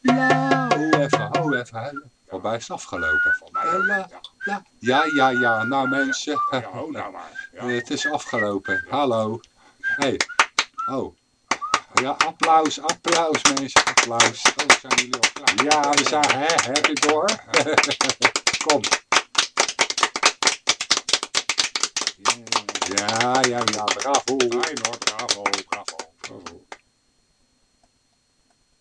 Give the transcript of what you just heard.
la, oh even, hou even is het afgelopen? Mij. Ja, ja, ja, nou mensen. Oh, nou eh, het is afgelopen, hallo. hey. oh. Ja, applaus, applaus mensen, applaus. Oh, zijn jullie al klaar? Ja, we zijn, hè, heb je door? Kom. Ja, ja, ja, bravo.